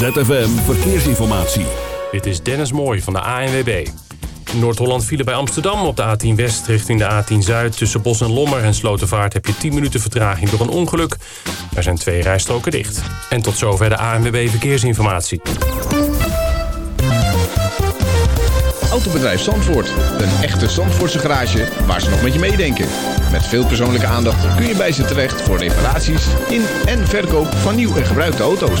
ZFM Verkeersinformatie. Dit is Dennis Mooi van de ANWB. Noord-Holland vielen bij Amsterdam op de A10 West richting de A10 Zuid. Tussen Bos en Lommer en Slotenvaart heb je 10 minuten vertraging door een ongeluk. Er zijn twee rijstroken dicht. En tot zover de ANWB Verkeersinformatie. Autobedrijf Zandvoort. Een echte Zandvoortse garage waar ze nog met je meedenken. Met veel persoonlijke aandacht kun je bij ze terecht voor reparaties in en verkoop van nieuw en gebruikte auto's.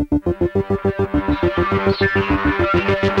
Thank you.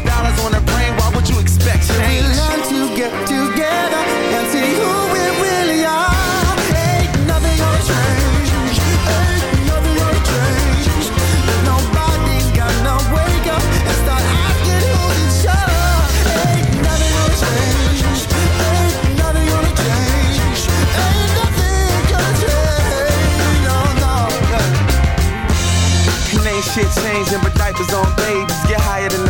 You expect We change? learn to get together and see who we really are. Ain't nothing gonna change. Ain't nothing gonna change. If nobody's gonna wake up and start. Ain't nothing gonna change. Ain't nothing gonna change. Ain't nothing gonna change. No, no. Ain't shit changing, but diapers on babies get higher than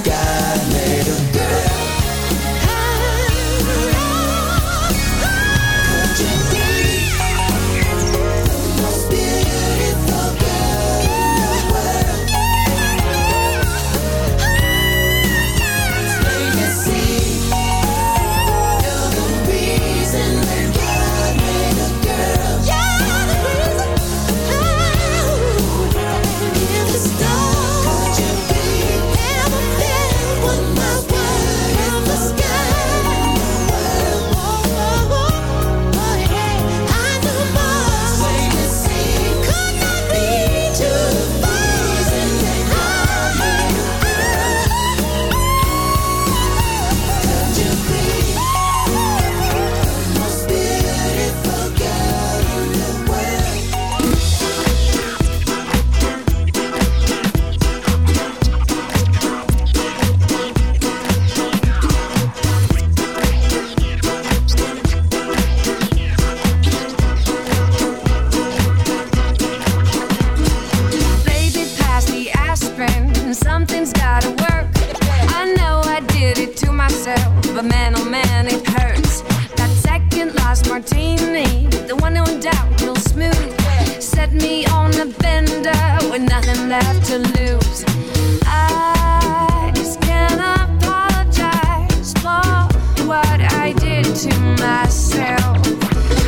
I did to myself.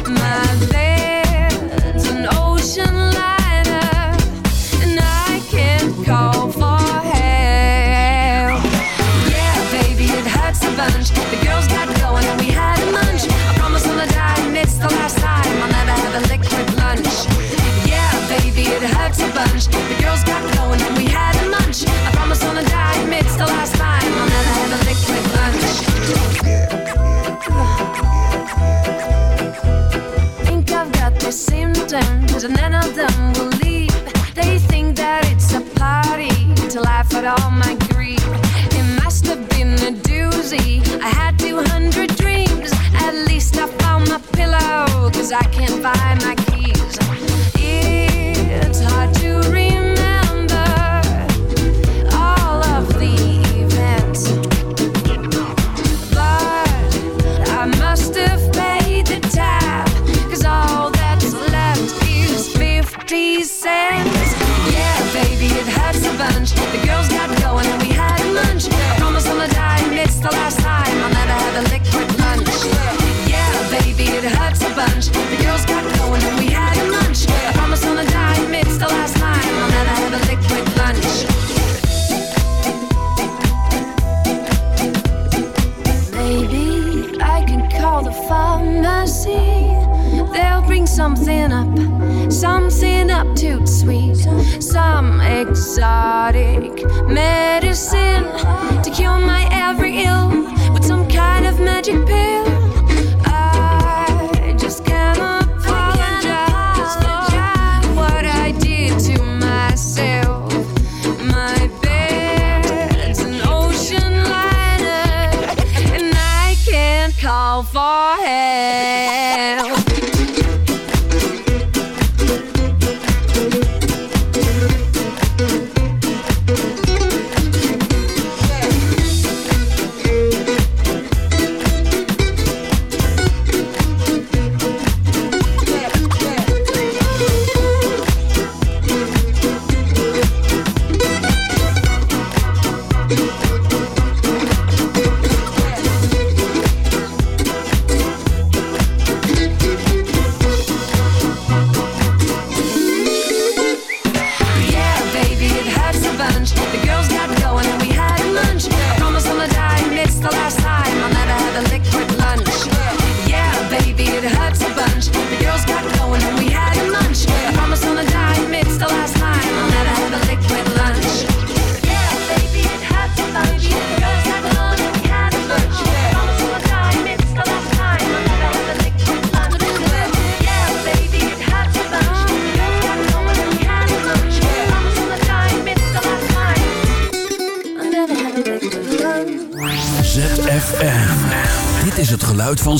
My exotic.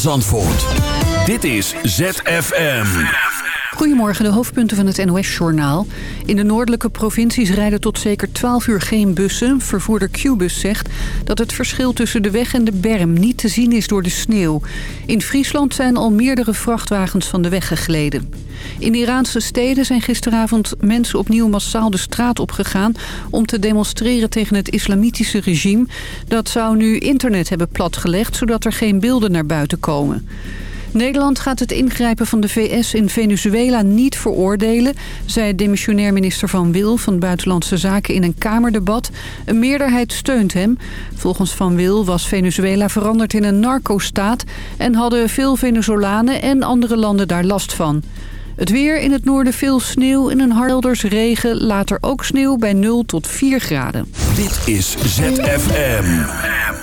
Zandvoort. Dit is ZFM. Goedemorgen, de hoofdpunten van het NOS-journaal. In de noordelijke provincies rijden tot zeker 12 uur geen bussen. Vervoerder Qbus zegt dat het verschil tussen de weg en de berm niet te zien is door de sneeuw. In Friesland zijn al meerdere vrachtwagens van de weg gegleden. In Iraanse steden zijn gisteravond mensen opnieuw massaal de straat opgegaan... om te demonstreren tegen het islamitische regime. Dat zou nu internet hebben platgelegd, zodat er geen beelden naar buiten komen. Nederland gaat het ingrijpen van de VS in Venezuela niet veroordelen... zei demissionair minister Van Wil van Buitenlandse Zaken in een Kamerdebat. Een meerderheid steunt hem. Volgens Van Wil was Venezuela veranderd in een narco-staat... en hadden veel Venezolanen en andere landen daar last van. Het weer in het noorden veel sneeuw, in een hardelders regen... later ook sneeuw bij 0 tot 4 graden. Dit is ZFM.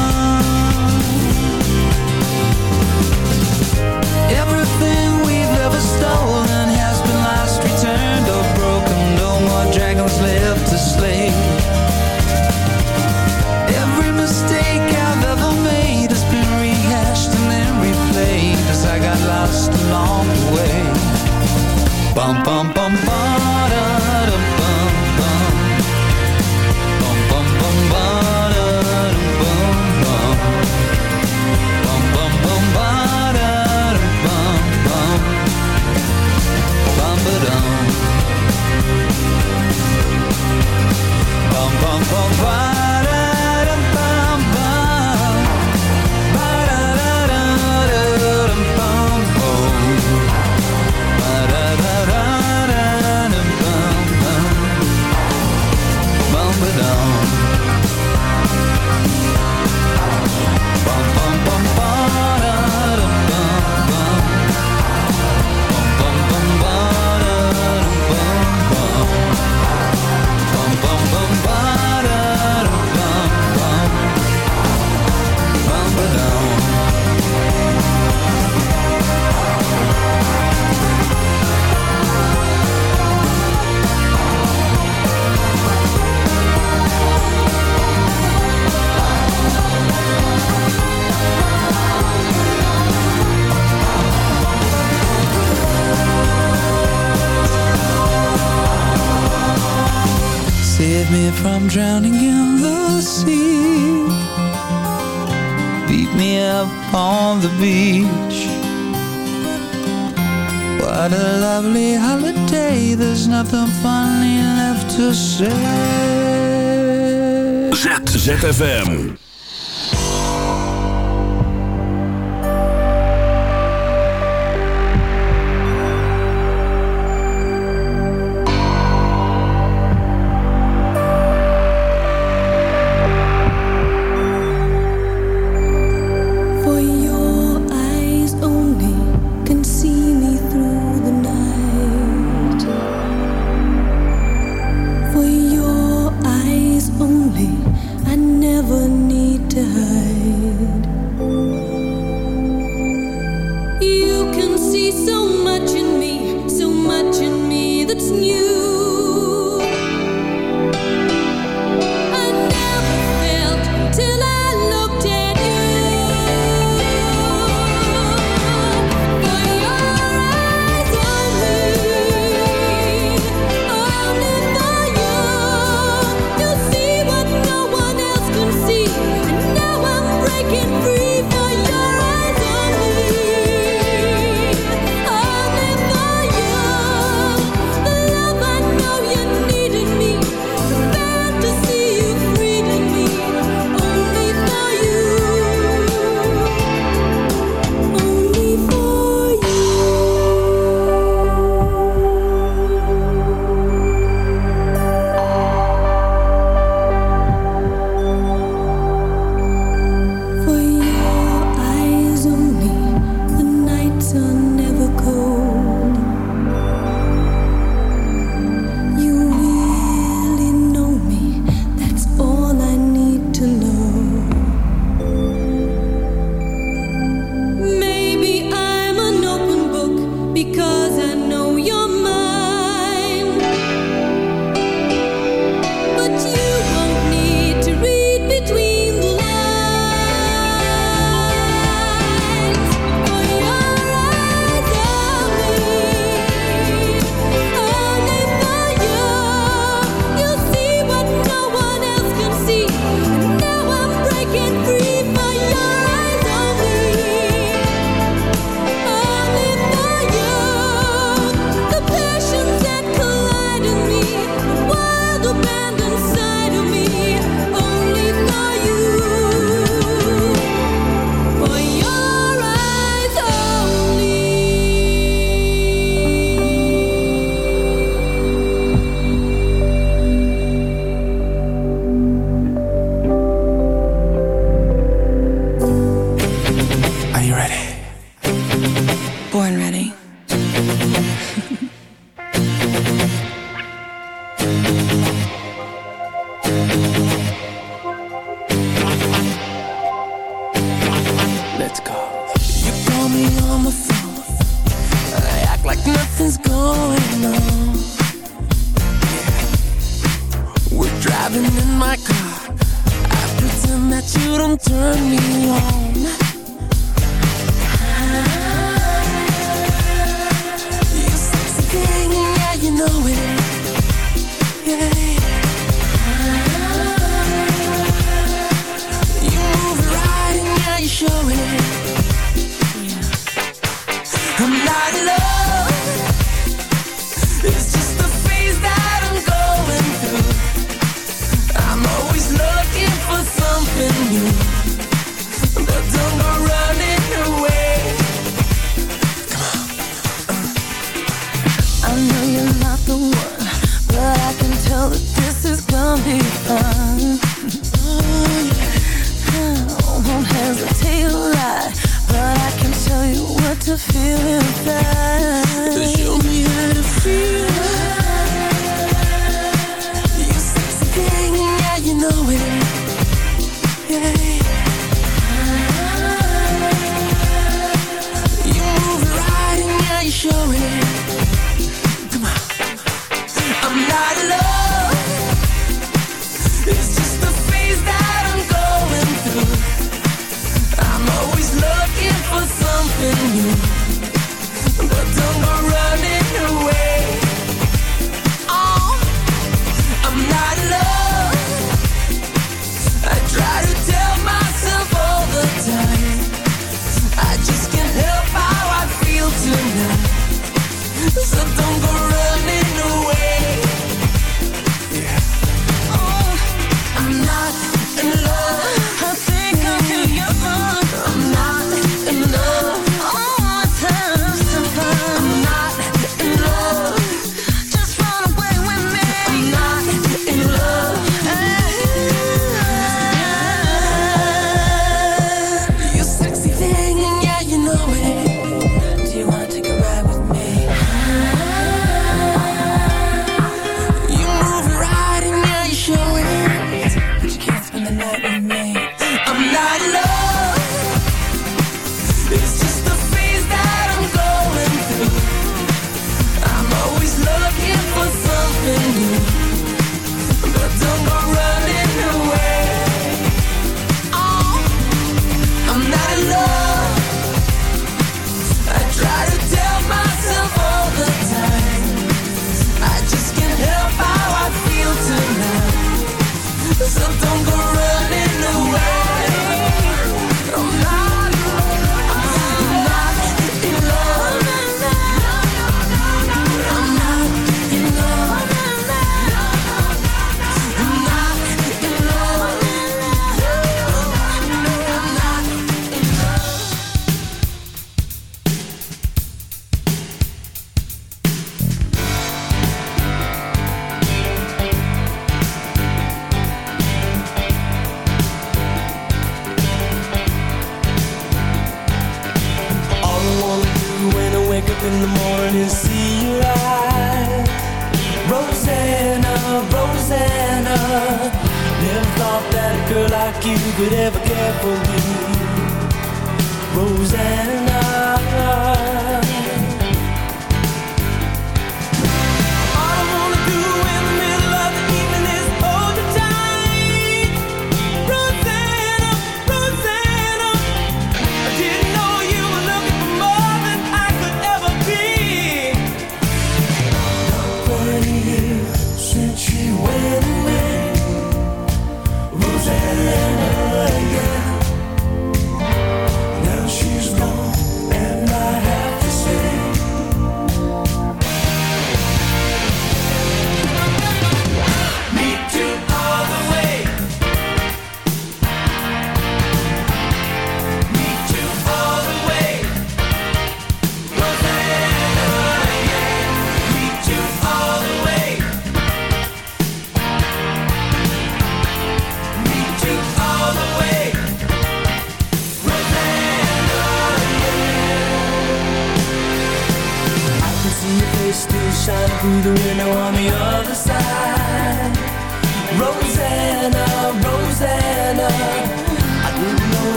Bum bum Save me from drowning in the sea. Beat me up on the beach. What a lovely holiday. There's nothing funny left to say. ZFM.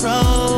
control.